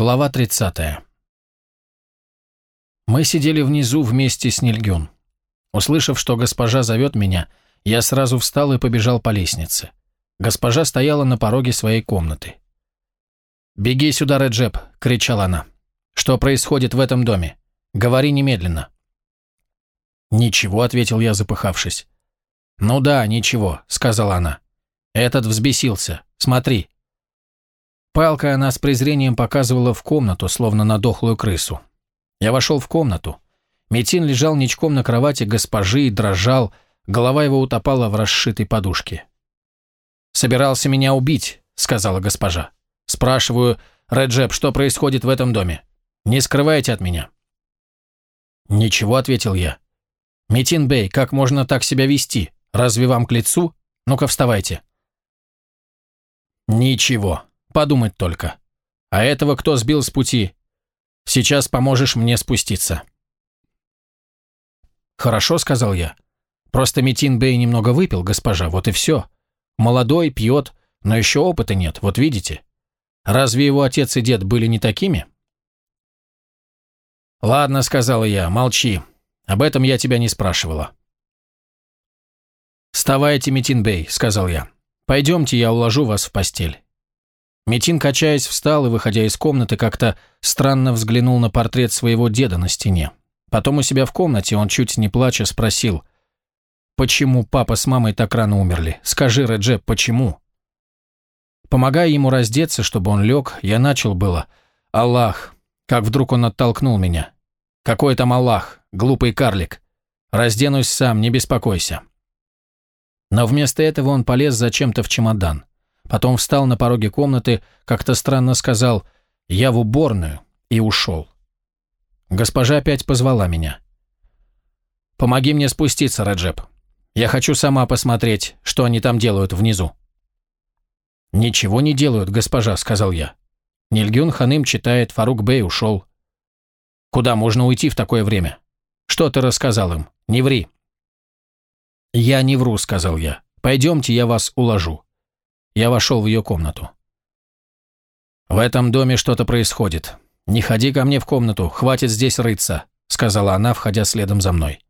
Глава 30. Мы сидели внизу вместе с Нильгюн. Услышав, что госпожа зовет меня, я сразу встал и побежал по лестнице. Госпожа стояла на пороге своей комнаты. «Беги сюда, Реджеп!» — кричала она. «Что происходит в этом доме? Говори немедленно!» «Ничего», — ответил я, запыхавшись. «Ну да, ничего», — сказала она. «Этот взбесился. Смотри». Палкой она с презрением показывала в комнату, словно на дохлую крысу. Я вошел в комнату. Метин лежал ничком на кровати госпожи и дрожал, голова его утопала в расшитой подушке. «Собирался меня убить», — сказала госпожа. «Спрашиваю, Реджеп, что происходит в этом доме? Не скрывайте от меня». «Ничего», — ответил я. «Метин Бей, как можно так себя вести? Разве вам к лицу? Ну-ка, вставайте». «Ничего», Подумать только. А этого кто сбил с пути? Сейчас поможешь мне спуститься». «Хорошо», — сказал я. «Просто Метин Бэй немного выпил, госпожа, вот и все. Молодой, пьет, но еще опыта нет, вот видите. Разве его отец и дед были не такими?» «Ладно», — сказала я, — «молчи. Об этом я тебя не спрашивала». «Вставайте, Метин Бэй», — сказал я. «Пойдемте, я уложу вас в постель». Метин, качаясь, встал и, выходя из комнаты, как-то странно взглянул на портрет своего деда на стене. Потом у себя в комнате он, чуть не плача, спросил, «Почему папа с мамой так рано умерли? Скажи, Реджеп, почему?» Помогая ему раздеться, чтобы он лег, я начал было, «Аллах!» Как вдруг он оттолкнул меня. «Какой там Аллах, глупый карлик? Разденусь сам, не беспокойся». Но вместо этого он полез зачем-то в чемодан. Потом встал на пороге комнаты, как-то странно сказал «Я в уборную» и ушел. Госпожа опять позвала меня. «Помоги мне спуститься, Раджеп. Я хочу сама посмотреть, что они там делают внизу». «Ничего не делают, госпожа», — сказал я. Нильгюн Ханым читает, Фарук Бей ушел. «Куда можно уйти в такое время? Что ты рассказал им? Не ври». «Я не вру», — сказал я. «Пойдемте, я вас уложу». Я вошел в ее комнату. «В этом доме что-то происходит. Не ходи ко мне в комнату, хватит здесь рыться», сказала она, входя следом за мной.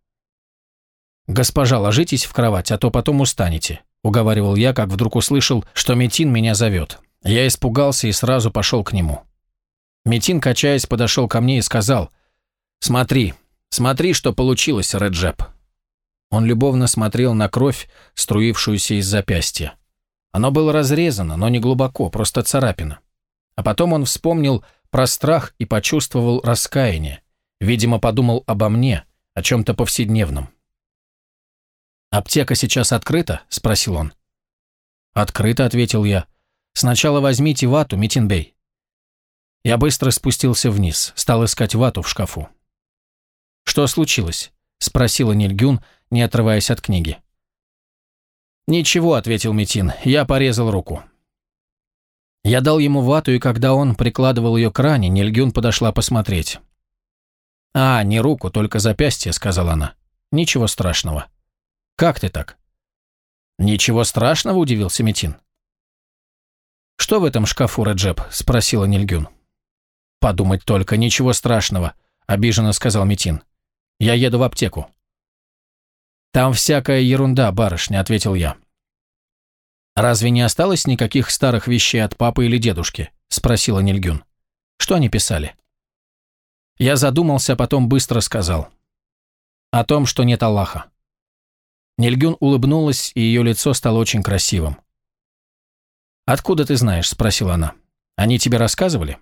«Госпожа, ложитесь в кровать, а то потом устанете», уговаривал я, как вдруг услышал, что Метин меня зовет. Я испугался и сразу пошел к нему. Метин, качаясь, подошел ко мне и сказал, «Смотри, смотри, что получилось, Реджеп». Он любовно смотрел на кровь, струившуюся из запястья. Оно было разрезано, но не глубоко, просто царапина. А потом он вспомнил про страх и почувствовал раскаяние. Видимо, подумал обо мне, о чем-то повседневном. «Аптека сейчас открыта?» – спросил он. «Открыто», – ответил я. «Сначала возьмите вату, Митинбей». Я быстро спустился вниз, стал искать вату в шкафу. «Что случилось?» – спросила Нильгюн, не отрываясь от книги. «Ничего», — ответил Митин, — «я порезал руку». Я дал ему вату, и когда он прикладывал ее к ране, Нильгюн подошла посмотреть. «А, не руку, только запястье», — сказала она. «Ничего страшного». «Как ты так?» «Ничего страшного», — удивился Митин. «Что в этом шкафу, Раджеп?» — спросила Нильгюн. «Подумать только, ничего страшного», — обиженно сказал Митин. «Я еду в аптеку». «Там всякая ерунда, барышня», — ответил я. «Разве не осталось никаких старых вещей от папы или дедушки?» — спросила Нильгюн. «Что они писали?» Я задумался, а потом быстро сказал. «О том, что нет Аллаха». Нильгюн улыбнулась, и ее лицо стало очень красивым. «Откуда ты знаешь?» — спросила она. «Они тебе рассказывали?»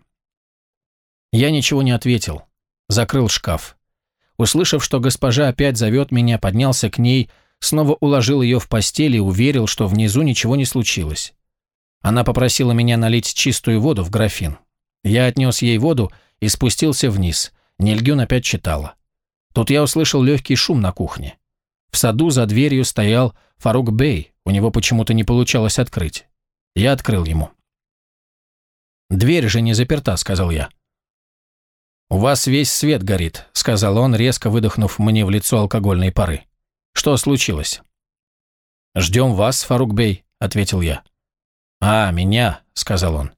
Я ничего не ответил. Закрыл шкаф. Услышав, что госпожа опять зовет меня, поднялся к ней, снова уложил ее в постель и уверил, что внизу ничего не случилось. Она попросила меня налить чистую воду в графин. Я отнес ей воду и спустился вниз. Нильгюн опять читала. Тут я услышал легкий шум на кухне. В саду за дверью стоял Фарук Бей, у него почему-то не получалось открыть. Я открыл ему. «Дверь же не заперта», — сказал я. «У вас весь свет горит», — сказал он, резко выдохнув мне в лицо алкогольные пары. «Что случилось?» «Ждем вас, Фарук Бей», — ответил я. «А, меня», — сказал он.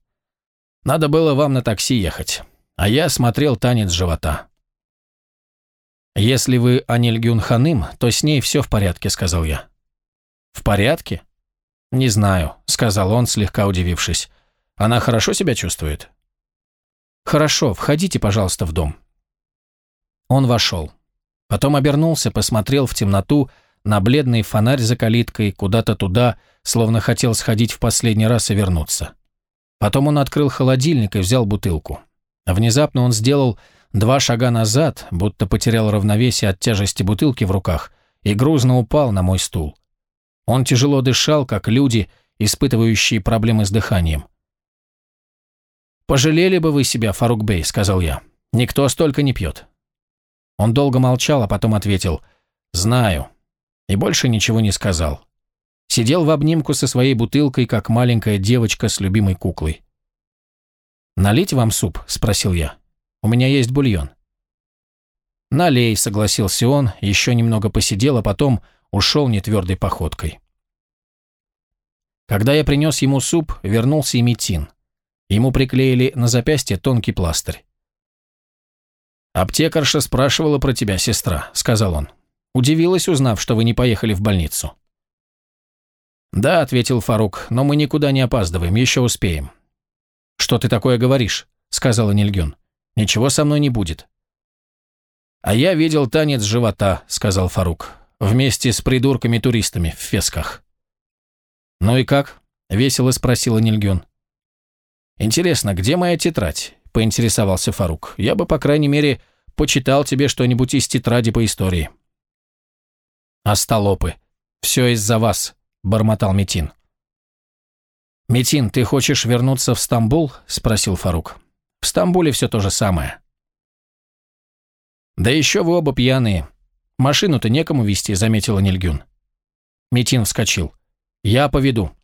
Надо было вам на такси ехать, а я смотрел танец живота». «Если вы Анильгюн Ханым, то с ней все в порядке», — сказал я. «В порядке?» «Не знаю», — сказал он, слегка удивившись. «Она хорошо себя чувствует?» «Хорошо, входите, пожалуйста, в дом». Он вошел. Потом обернулся, посмотрел в темноту на бледный фонарь за калиткой, куда-то туда, словно хотел сходить в последний раз и вернуться. Потом он открыл холодильник и взял бутылку. Внезапно он сделал два шага назад, будто потерял равновесие от тяжести бутылки в руках, и грузно упал на мой стул. Он тяжело дышал, как люди, испытывающие проблемы с дыханием. «Пожалели бы вы себя, Фарук Бей», — сказал я. «Никто столько не пьет». Он долго молчал, а потом ответил «Знаю». И больше ничего не сказал. Сидел в обнимку со своей бутылкой, как маленькая девочка с любимой куклой. «Налить вам суп?» – спросил я. «У меня есть бульон». «Налей», – согласился он, еще немного посидел, а потом ушел нетвердой походкой. Когда я принес ему суп, вернулся и Метин. Ему приклеили на запястье тонкий пластырь. «Аптекарша спрашивала про тебя, сестра», — сказал он. «Удивилась, узнав, что вы не поехали в больницу». «Да», — ответил Фарук, — «но мы никуда не опаздываем, еще успеем». «Что ты такое говоришь?» — сказала Нильгюн. «Ничего со мной не будет». «А я видел танец живота», — сказал Фарук, «вместе с придурками-туристами в фесках». «Ну и как?» — весело спросила Нильгюн. «Интересно, где моя тетрадь?» – поинтересовался Фарук. «Я бы, по крайней мере, почитал тебе что-нибудь из тетради по истории». «Остолопы. Все из-за вас», – бормотал Метин. «Метин, ты хочешь вернуться в Стамбул?» – спросил Фарук. «В Стамбуле все то же самое». «Да еще вы оба пьяные. Машину-то некому вести», – заметила Нильгюн. Метин вскочил. «Я поведу».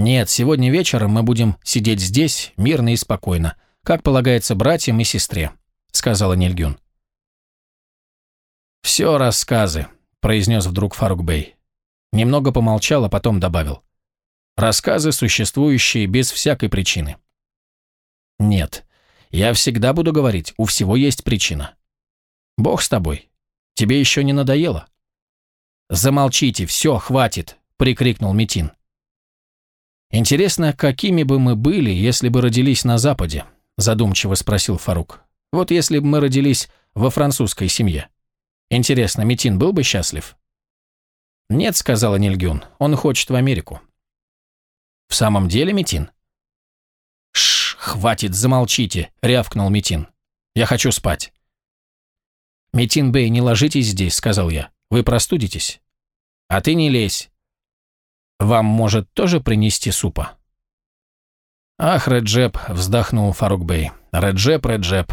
«Нет, сегодня вечером мы будем сидеть здесь, мирно и спокойно, как полагается братьям и сестре», — сказала Нильгюн. «Все рассказы», — произнес вдруг Фарук Бey. Немного помолчал, а потом добавил. «Рассказы, существующие без всякой причины». «Нет, я всегда буду говорить, у всего есть причина». «Бог с тобой. Тебе еще не надоело?» «Замолчите, все, хватит», — прикрикнул Митин. «Интересно, какими бы мы были, если бы родились на Западе?» задумчиво спросил Фарук. «Вот если бы мы родились во французской семье. Интересно, Митин был бы счастлив?» «Нет», — сказала Нильгюн, — «он хочет в Америку». «В самом деле, Митин?» «Шш, хватит, замолчите», — рявкнул Митин. «Я хочу спать». «Митин Бэй, не ложитесь здесь», — сказал я. «Вы простудитесь». «А ты не лезь. Вам, может, тоже принести супа?» «Ах, Реджеп», — вздохнул Фарук Бey. «Реджеп, Реджеп».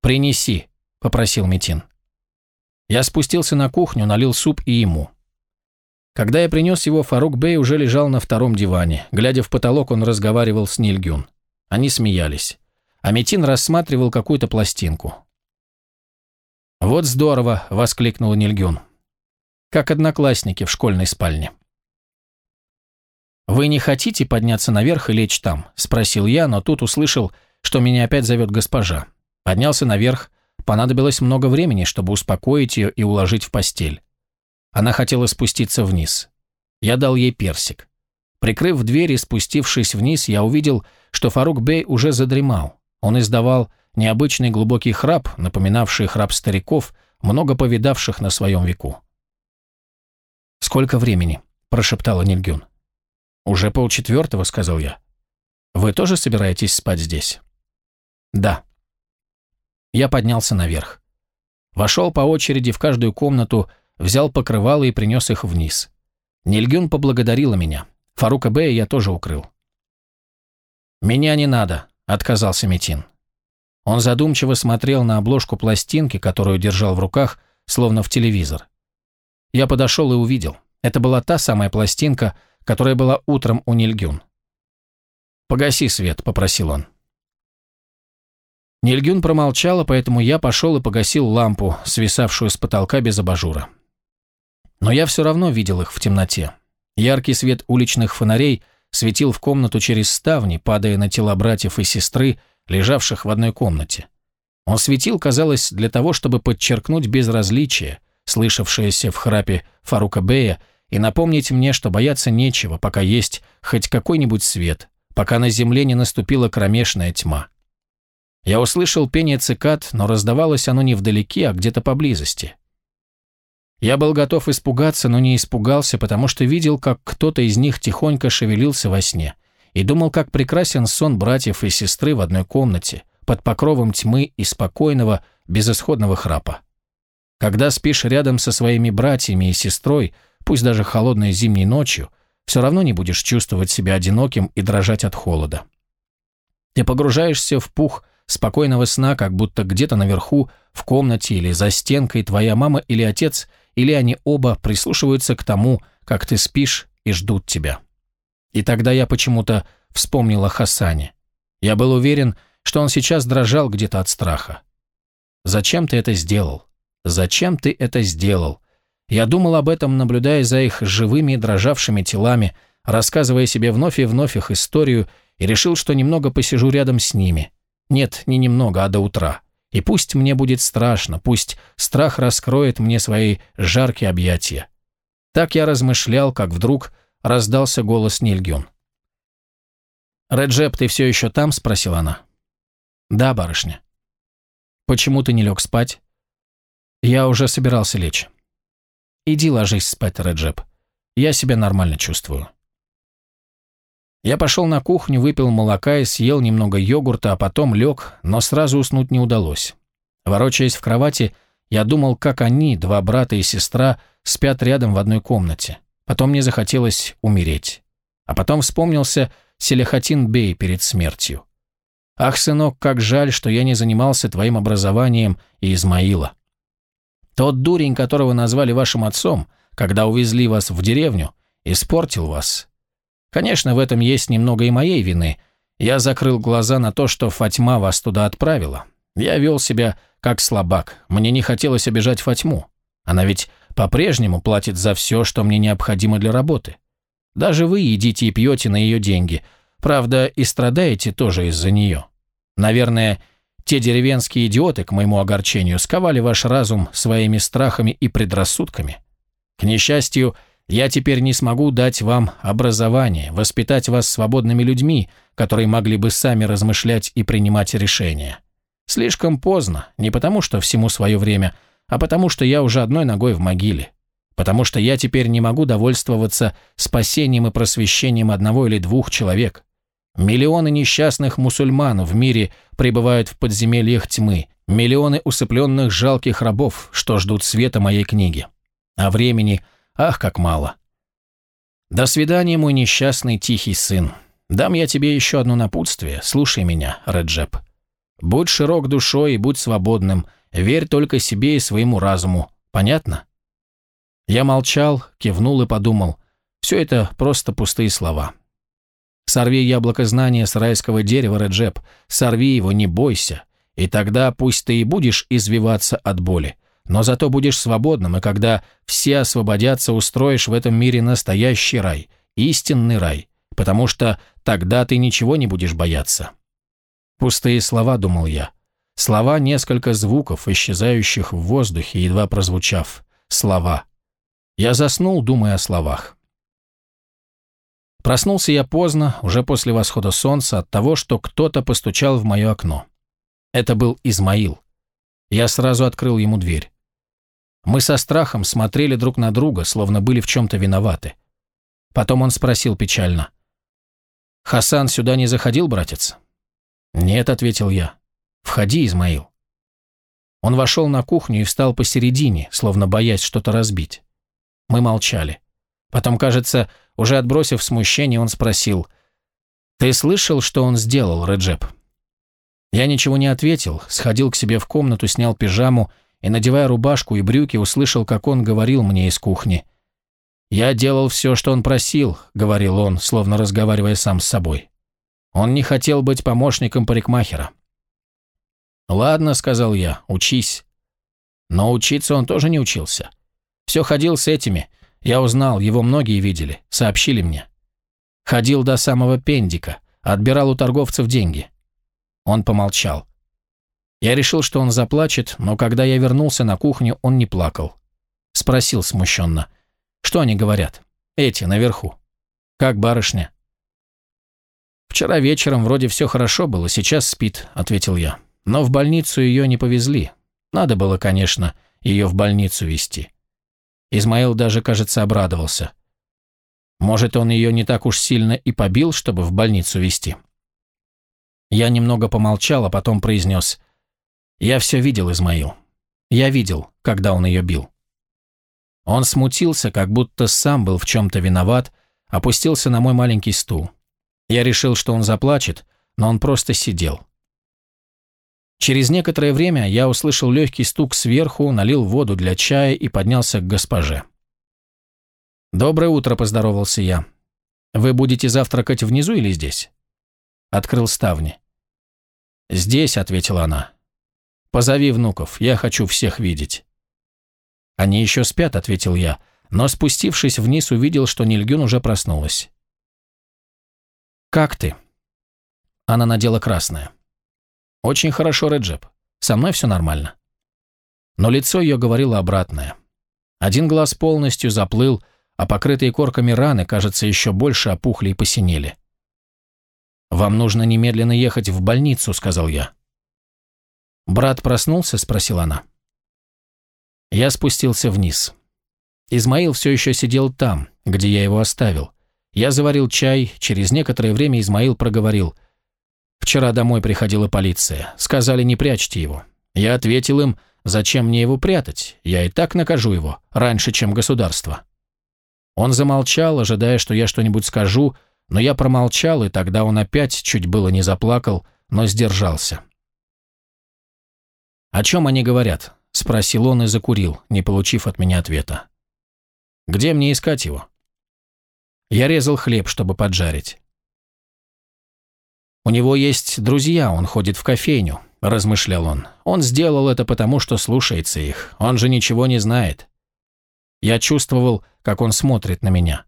«Принеси», — попросил Митин. Я спустился на кухню, налил суп и ему. Когда я принес его, Фарук Бей уже лежал на втором диване. Глядя в потолок, он разговаривал с Нильгюн. Они смеялись. А Метин рассматривал какую-то пластинку. «Вот здорово!» — воскликнул Нильгюн. «Как одноклассники в школьной спальне». «Вы не хотите подняться наверх и лечь там?» – спросил я, но тут услышал, что меня опять зовет госпожа. Поднялся наверх, понадобилось много времени, чтобы успокоить ее и уложить в постель. Она хотела спуститься вниз. Я дал ей персик. Прикрыв дверь и спустившись вниз, я увидел, что Фарук Бей уже задремал. Он издавал необычный глубокий храп, напоминавший храп стариков, много повидавших на своем веку. «Сколько времени?» – прошептала Нильгюн. «Уже полчетвертого», — сказал я. «Вы тоже собираетесь спать здесь?» «Да». Я поднялся наверх. Вошел по очереди в каждую комнату, взял покрывало и принес их вниз. Нильгюн поблагодарила меня. Фарука Бея я тоже укрыл. «Меня не надо», — отказался Метин. Он задумчиво смотрел на обложку пластинки, которую держал в руках, словно в телевизор. Я подошел и увидел. Это была та самая пластинка, которая была утром у Нильгюн. «Погаси свет», — попросил он. Нильгюн промолчала, поэтому я пошел и погасил лампу, свисавшую с потолка без абажура. Но я все равно видел их в темноте. Яркий свет уличных фонарей светил в комнату через ставни, падая на тела братьев и сестры, лежавших в одной комнате. Он светил, казалось, для того, чтобы подчеркнуть безразличие, слышавшееся в храпе Фарука Бея, и напомнить мне, что бояться нечего, пока есть хоть какой-нибудь свет, пока на земле не наступила кромешная тьма. Я услышал пение цикад, но раздавалось оно не вдалеке, а где-то поблизости. Я был готов испугаться, но не испугался, потому что видел, как кто-то из них тихонько шевелился во сне, и думал, как прекрасен сон братьев и сестры в одной комнате, под покровом тьмы и спокойного, безысходного храпа. Когда спишь рядом со своими братьями и сестрой, пусть даже холодной зимней ночью, все равно не будешь чувствовать себя одиноким и дрожать от холода. Ты погружаешься в пух спокойного сна, как будто где-то наверху, в комнате или за стенкой твоя мама или отец, или они оба прислушиваются к тому, как ты спишь и ждут тебя. И тогда я почему-то вспомнил о Хасане. Я был уверен, что он сейчас дрожал где-то от страха. «Зачем ты это сделал? Зачем ты это сделал?» Я думал об этом, наблюдая за их живыми дрожавшими телами, рассказывая себе вновь и вновь их историю, и решил, что немного посижу рядом с ними. Нет, не немного, а до утра. И пусть мне будет страшно, пусть страх раскроет мне свои жаркие объятия. Так я размышлял, как вдруг раздался голос Нильгюн. «Реджеп, ты все еще там?» – спросила она. «Да, барышня». «Почему ты не лег спать?» «Я уже собирался лечь». «Иди ложись спать, Реджеп. Я себя нормально чувствую». Я пошел на кухню, выпил молока и съел немного йогурта, а потом лег, но сразу уснуть не удалось. Ворочаясь в кровати, я думал, как они, два брата и сестра, спят рядом в одной комнате. Потом мне захотелось умереть. А потом вспомнился Селихатин Бей перед смертью. «Ах, сынок, как жаль, что я не занимался твоим образованием и Измаила. Тот дурень, которого назвали вашим отцом, когда увезли вас в деревню, испортил вас. Конечно, в этом есть немного и моей вины. Я закрыл глаза на то, что Фатьма вас туда отправила. Я вел себя как слабак. Мне не хотелось обижать Фатьму. Она ведь по-прежнему платит за все, что мне необходимо для работы. Даже вы едите и пьете на ее деньги. Правда, и страдаете тоже из-за нее. Наверное, те деревенские идиоты, к моему огорчению, сковали ваш разум своими страхами и предрассудками. К несчастью, я теперь не смогу дать вам образование, воспитать вас свободными людьми, которые могли бы сами размышлять и принимать решения. Слишком поздно, не потому что всему свое время, а потому что я уже одной ногой в могиле. Потому что я теперь не могу довольствоваться спасением и просвещением одного или двух человек. Миллионы несчастных мусульман в мире пребывают в подземельях тьмы, миллионы усыпленных жалких рабов, что ждут света моей книги. А времени, ах, как мало. До свидания, мой несчастный тихий сын. Дам я тебе еще одно напутствие, слушай меня, Реджеп. Будь широк душой и будь свободным, верь только себе и своему разуму, понятно? Я молчал, кивнул и подумал, все это просто пустые слова. Сорви яблоко знания с райского дерева, Реджеп. Сорви его, не бойся. И тогда пусть ты и будешь извиваться от боли. Но зато будешь свободным, и когда все освободятся, устроишь в этом мире настоящий рай, истинный рай, потому что тогда ты ничего не будешь бояться. Пустые слова, думал я. Слова, несколько звуков, исчезающих в воздухе, едва прозвучав. Слова. Я заснул, думая о словах. Проснулся я поздно, уже после восхода солнца, от того, что кто-то постучал в мое окно. Это был Измаил. Я сразу открыл ему дверь. Мы со страхом смотрели друг на друга, словно были в чем-то виноваты. Потом он спросил печально. «Хасан сюда не заходил, братец?» «Нет», — ответил я. «Входи, Измаил». Он вошел на кухню и встал посередине, словно боясь что-то разбить. Мы молчали. Потом, кажется, уже отбросив смущение, он спросил, «Ты слышал, что он сделал, Реджеп?» Я ничего не ответил, сходил к себе в комнату, снял пижаму и, надевая рубашку и брюки, услышал, как он говорил мне из кухни. «Я делал все, что он просил», — говорил он, словно разговаривая сам с собой. Он не хотел быть помощником парикмахера. «Ладно», — сказал я, — «учись». Но учиться он тоже не учился. Все ходил с этими, я узнал, его многие видели, сообщили мне. Ходил до самого Пендика, отбирал у торговцев деньги. Он помолчал. Я решил, что он заплачет, но когда я вернулся на кухню, он не плакал. Спросил смущенно. Что они говорят? Эти, наверху. Как барышня? Вчера вечером вроде все хорошо было, сейчас спит, ответил я. Но в больницу ее не повезли. Надо было, конечно, ее в больницу везти. Измаил даже, кажется, обрадовался. Может, он ее не так уж сильно и побил, чтобы в больницу везти? Я немного помолчал, а потом произнес. «Я все видел, Измаил. Я видел, когда он ее бил». Он смутился, как будто сам был в чем-то виноват, опустился на мой маленький стул. Я решил, что он заплачет, но он просто сидел. Через некоторое время я услышал легкий стук сверху, налил воду для чая и поднялся к госпоже. «Доброе утро», – поздоровался я. «Вы будете завтракать внизу или здесь?» Открыл ставни. «Здесь», – ответила она. «Позови внуков, я хочу всех видеть». «Они еще спят», – ответил я, но спустившись вниз, увидел, что Нильгюн уже проснулась. «Как ты?» Она надела красное. «Очень хорошо, Реджеп. Со мной все нормально». Но лицо ее говорило обратное. Один глаз полностью заплыл, а покрытые корками раны, кажется, еще больше опухли и посинели. «Вам нужно немедленно ехать в больницу», — сказал я. «Брат проснулся?» — спросила она. Я спустился вниз. Измаил все еще сидел там, где я его оставил. Я заварил чай, через некоторое время Измаил проговорил. «Вчера домой приходила полиция. Сказали, не прячьте его. Я ответил им, зачем мне его прятать? Я и так накажу его, раньше, чем государство». Он замолчал, ожидая, что я что-нибудь скажу, но я промолчал, и тогда он опять чуть было не заплакал, но сдержался. «О чем они говорят?» – спросил он и закурил, не получив от меня ответа. «Где мне искать его?» Я резал хлеб, чтобы поджарить. «У него есть друзья, он ходит в кофейню», – размышлял он. «Он сделал это потому, что слушается их. Он же ничего не знает. Я чувствовал, как он смотрит на меня.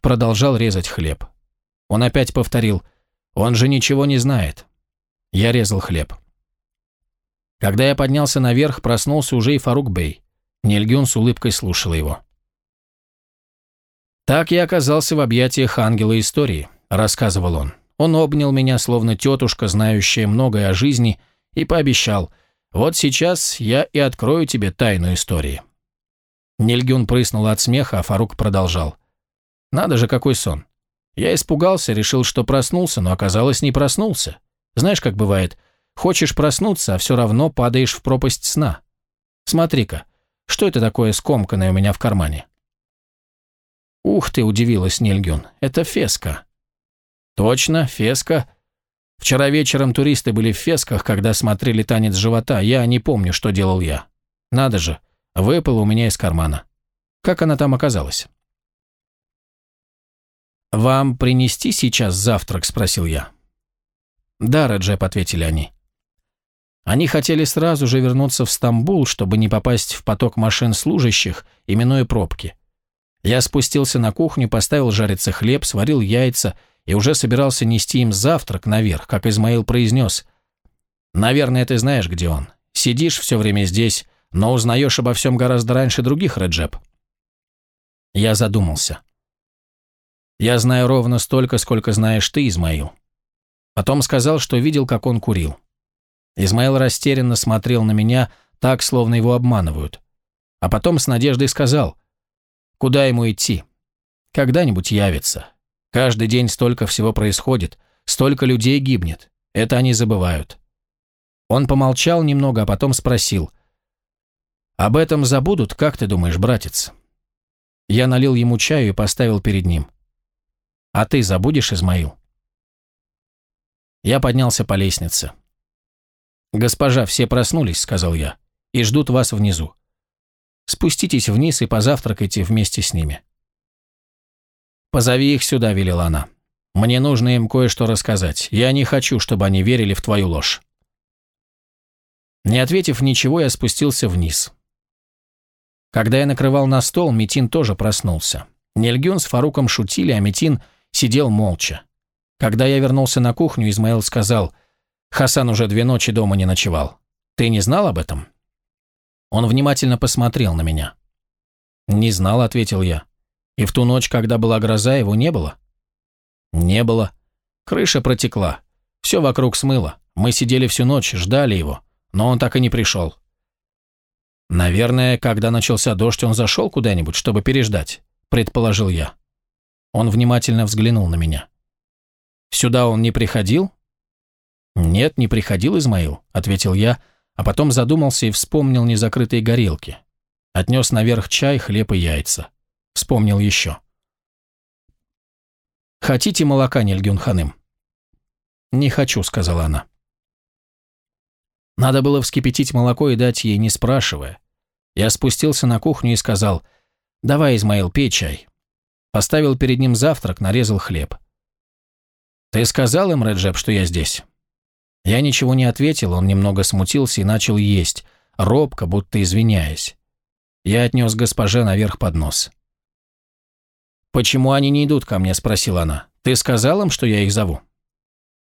Продолжал резать хлеб. Он опять повторил, «Он же ничего не знает». Я резал хлеб. Когда я поднялся наверх, проснулся уже и Фарук Бей. Нильгюн с улыбкой слушала его. «Так я оказался в объятиях ангела истории», – рассказывал он. Он обнял меня, словно тетушка, знающая многое о жизни, и пообещал, «Вот сейчас я и открою тебе тайну истории». Нильгюн прыснула от смеха, а Фарук продолжал. «Надо же, какой сон. Я испугался, решил, что проснулся, но оказалось, не проснулся. Знаешь, как бывает, хочешь проснуться, а все равно падаешь в пропасть сна. Смотри-ка, что это такое скомканное у меня в кармане?» «Ух ты!» – удивилась Нильгюн. «Это феска». «Точно, феска. Вчера вечером туристы были в фесках, когда смотрели танец живота. Я не помню, что делал я. Надо же, Выпала у меня из кармана. Как она там оказалась? «Вам принести сейчас завтрак?» – спросил я. «Да, Раджеп», – ответили они. Они хотели сразу же вернуться в Стамбул, чтобы не попасть в поток машин служащих, именуя пробки. Я спустился на кухню, поставил жариться хлеб, сварил яйца и уже собирался нести им завтрак наверх, как Измаил произнес. «Наверное, ты знаешь, где он. Сидишь все время здесь, но узнаешь обо всем гораздо раньше других, Реджеп. Я задумался. Я знаю ровно столько, сколько знаешь ты, Измаил. Потом сказал, что видел, как он курил. Измаил растерянно смотрел на меня, так, словно его обманывают. А потом с надеждой сказал, куда ему идти? Когда-нибудь явится. Каждый день столько всего происходит, столько людей гибнет. Это они забывают. Он помолчал немного, а потом спросил – об этом забудут, как ты думаешь, братец? Я налил ему чаю и поставил перед ним. А ты забудешь, Измаил? Я поднялся по лестнице. «Госпожа, все проснулись», — сказал я, — «и ждут вас внизу. Спуститесь вниз и позавтракайте вместе с ними». «Позови их сюда», — велела она. «Мне нужно им кое-что рассказать. Я не хочу, чтобы они верили в твою ложь». Не ответив ничего, я спустился вниз. Когда я накрывал на стол, Митин тоже проснулся. Нельгюн с Фаруком шутили, а Митин сидел молча. Когда я вернулся на кухню, Измаил сказал, «Хасан уже две ночи дома не ночевал. Ты не знал об этом?» Он внимательно посмотрел на меня. «Не знал», — ответил я. «И в ту ночь, когда была гроза, его не было?» «Не было. Крыша протекла. Все вокруг смыло. Мы сидели всю ночь, ждали его, но он так и не пришел». «Наверное, когда начался дождь, он зашел куда-нибудь, чтобы переждать», — предположил я. Он внимательно взглянул на меня. «Сюда он не приходил?» «Нет, не приходил, Измаил», — ответил я, а потом задумался и вспомнил незакрытые горелки. Отнес наверх чай, хлеб и яйца. Вспомнил еще. «Хотите молока, Нильгюн Ханым?» «Не хочу», — сказала она. Надо было вскипятить молоко и дать ей, не спрашивая. Я спустился на кухню и сказал, «Давай, Измаил, пей чай». Поставил перед ним завтрак, нарезал хлеб. «Ты сказал им, Реджеп, что я здесь?» Я ничего не ответил, он немного смутился и начал есть, робко, будто извиняясь. Я отнес госпоже наверх поднос. «Почему они не идут ко мне?» – спросила она. «Ты сказал им, что я их зову?»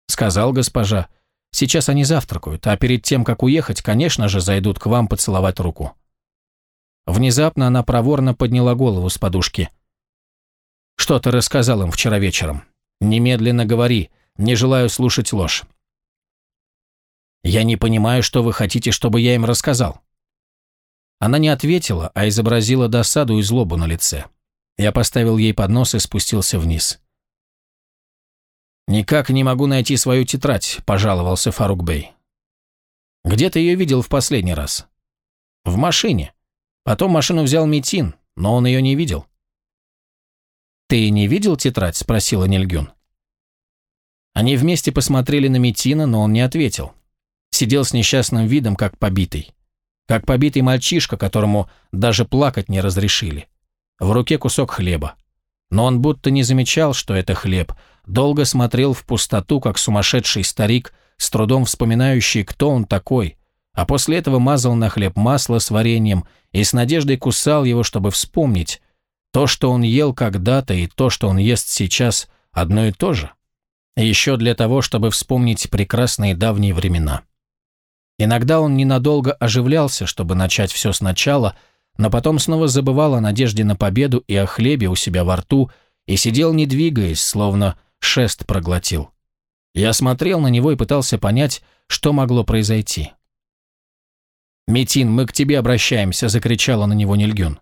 «Сказал госпожа. Сейчас они завтракают, а перед тем, как уехать, конечно же, зайдут к вам поцеловать руку». Внезапно она проворно подняла голову с подушки. «Что ты рассказал им вчера вечером? Немедленно говори, не желаю слушать ложь». «Я не понимаю, что вы хотите, чтобы я им рассказал». Она не ответила, а изобразила досаду и злобу на лице. Я поставил ей поднос и спустился вниз. «Никак не могу найти свою тетрадь», – пожаловался Фарук Бей. «Где ты ее видел в последний раз?» «В машине. Потом машину взял Митин, но он ее не видел». «Ты не видел тетрадь?» – спросила Нильгюн. Они вместе посмотрели на Митина, но он не ответил сидел с несчастным видом, как побитый. Как побитый мальчишка, которому даже плакать не разрешили. В руке кусок хлеба. Но он будто не замечал, что это хлеб, долго смотрел в пустоту, как сумасшедший старик, с трудом вспоминающий, кто он такой, а после этого мазал на хлеб масло с вареньем и с надеждой кусал его, чтобы вспомнить, то, что он ел когда-то, и то, что он ест сейчас, одно и то же. Еще для того, чтобы вспомнить прекрасные давние времена. Иногда он ненадолго оживлялся, чтобы начать все сначала, но потом снова забывал о надежде на победу и о хлебе у себя во рту и сидел не двигаясь, словно шест проглотил. Я смотрел на него и пытался понять, что могло произойти. «Метин, мы к тебе обращаемся», — закричала на него Нильгюн.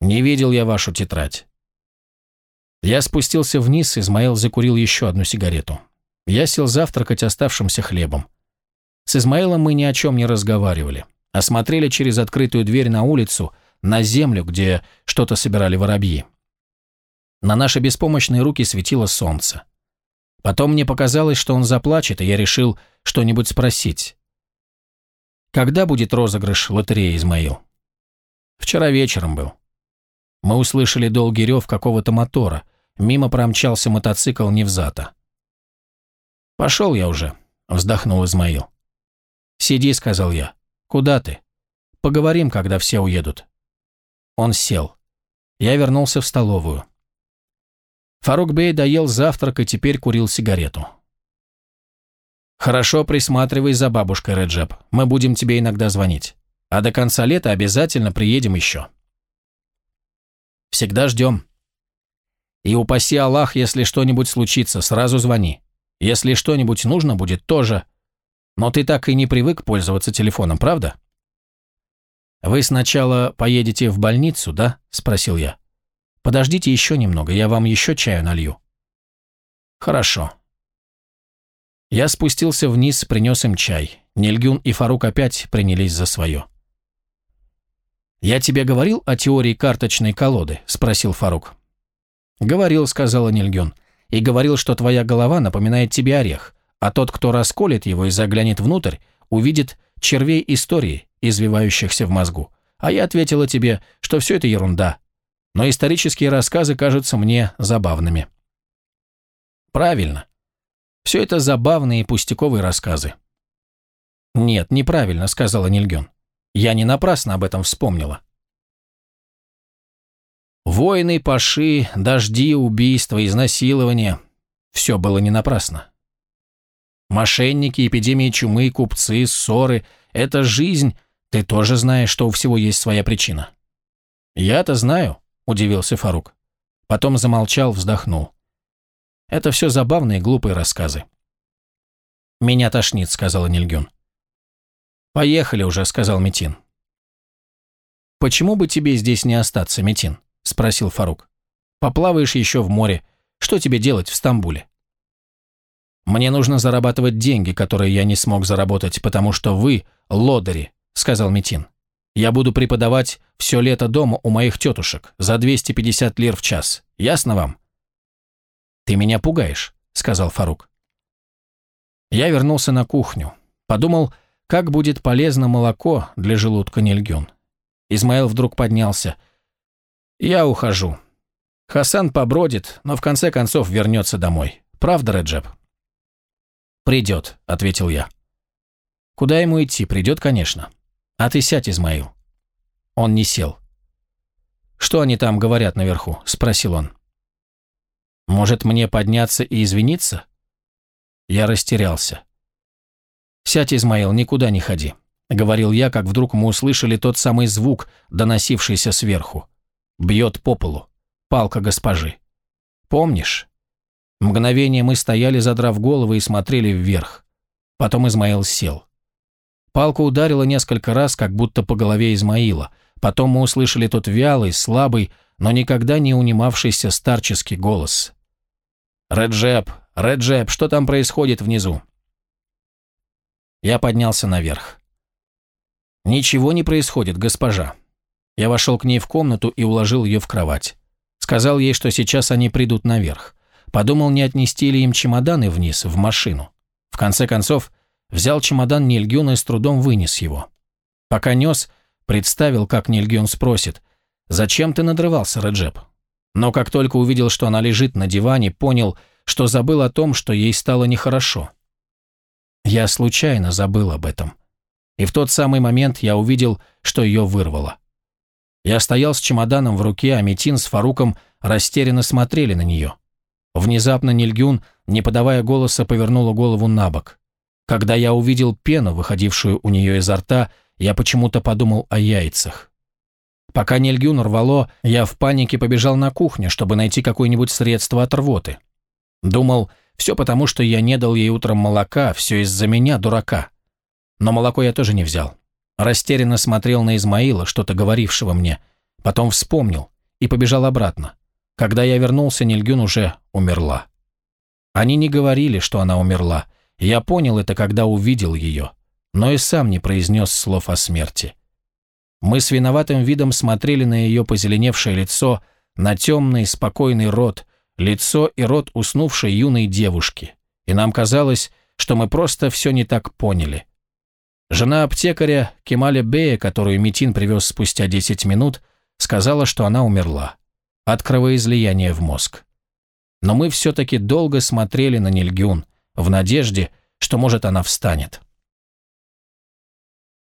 «Не видел я вашу тетрадь». Я спустился вниз, Измаил закурил еще одну сигарету. Я сел завтракать оставшимся хлебом. С Измаилом мы ни о чем не разговаривали, а смотрели через открытую дверь на улицу, на землю, где что-то собирали воробьи. На наши беспомощные руки светило солнце. Потом мне показалось, что он заплачет, и я решил что-нибудь спросить. «Когда будет розыгрыш лотереи, Измаил?» «Вчера вечером был». Мы услышали долгий рев какого-то мотора. Мимо промчался мотоцикл Невзата. «Пошел я уже», — вздохнул Измаил. «Сиди», — сказал я. «Куда ты?» «Поговорим, когда все уедут». Он сел. Я вернулся в столовую. Фарук Бей доел завтрак и теперь курил сигарету. «Хорошо присматривай за бабушкой, Реджеп. Мы будем тебе иногда звонить. А до конца лета обязательно приедем еще». «Всегда ждем». «И упаси Аллах, если что-нибудь случится, сразу звони. Если что-нибудь нужно будет, тоже. Но ты так и не привык пользоваться телефоном, правда? Вы сначала поедете в больницу, да? Спросил я. Подождите еще немного, я вам еще чаю налью. Хорошо. Я спустился вниз, принес им чай. Нильгюн и Фарук опять принялись за свое. «Я тебе говорил о теории карточной колоды?» – спросил Фарук. «Говорил», – сказала Нильгюн. «И говорил, что твоя голова напоминает тебе орех а тот, кто расколет его и заглянет внутрь, увидит червей истории, извивающихся в мозгу. А я ответила тебе, что все это ерунда. Но исторические рассказы кажутся мне забавными. Правильно. Все это забавные пустяковые рассказы. Нет, неправильно, сказала Нильгюн. Я не напрасно об этом вспомнила. Войны, паши, дожди, убийства, изнасилования – все было не напрасно. Мошенники, эпидемии чумы, купцы, ссоры – это жизнь, ты тоже знаешь, что у всего есть своя причина. Я-то знаю, удивился Фарук. Потом замолчал, вздохнул. Это все забавные глупые рассказы. «Меня тошнит», — сказала Нильгюн. «Поехали уже», — сказал Митин. «Почему бы тебе здесь не остаться, Митин?» — спросил Фарук. «Поплаваешь еще в море. Что тебе делать в Стамбуле?» «Мне нужно зарабатывать деньги, которые я не смог заработать, потому что вы – лодыри», – сказал Митин. «Я буду преподавать все лето дома у моих тетушек за 250 лир в час. Ясно вам?» «Ты меня пугаешь», – сказал Фарук. Я вернулся на кухню. Подумал, как будет полезно молоко для желудка Нильгюн. Измаил вдруг поднялся. «Я ухожу. Хасан побродит, но в конце концов вернется домой. Правда, Реджеп?» «Придет», — ответил я. «Куда ему идти? Придет, конечно. А ты сядь, Измаил». Он не сел. «Что они там говорят наверху?» — спросил он. «Может, мне подняться и извиниться?» Я растерялся. «Сядь, Измаил, никуда не ходи», — говорил я, как вдруг мы услышали тот самый звук, доносившийся сверху. Бьет по полу. Палка госпожи. «Помнишь?» Мгновение мы стояли, задрав головы, и смотрели вверх. Потом Измаил сел. Палка ударила несколько раз, как будто по голове Измаила. Потом мы услышали тот вялый, слабый, но никогда не унимавшийся старческий голос. «Реджеп, Реджеп, что там происходит внизу?» Я поднялся наверх. «Ничего не происходит, госпожа». Я вошел к ней в комнату и уложил ее в кровать. Сказал ей, что сейчас они придут наверх. Подумал, не отнести ли им чемоданы вниз, в машину. В конце концов, взял чемодан Нильгюна и с трудом вынес его. Пока нес, представил, как Нильгюн спросит, «Зачем ты надрывался, Реджеп?» Но как только увидел, что она лежит на диване, понял, что забыл о том, что ей стало нехорошо. Я случайно забыл об этом. И в тот самый момент я увидел, что ее вырвало. Я стоял с чемоданом в руке, а Метин с Фаруком растерянно смотрели на нее. Внезапно Нильгюн, не подавая голоса, повернула голову на бок. Когда я увидел пену, выходившую у нее изо рта, я почему-то подумал о яйцах. Пока Нильгюн рвало, я в панике побежал на кухню, чтобы найти какое-нибудь средство от рвоты. Думал, все потому, что я не дал ей утром молока, все из-за меня, дурака. Но молоко я тоже не взял. Растерянно смотрел на Измаила, что-то говорившего мне. Потом вспомнил и побежал обратно. Когда я вернулся, Нильгюн уже умерла. Они не говорили, что она умерла. Я понял это, когда увидел ее, но и сам не произнес слов о смерти. Мы с виноватым видом смотрели на ее позеленевшее лицо, на темный, спокойный рот, лицо и рот уснувшей юной девушки, и нам казалось, что мы просто все не так поняли. Жена аптекаря Кемаля Бея, которую Митин привез спустя 10 минут, сказала, что она умерла от кровоизлияния в мозг. Но мы все-таки долго смотрели на Нильгюн, в надежде, что, может, она встанет.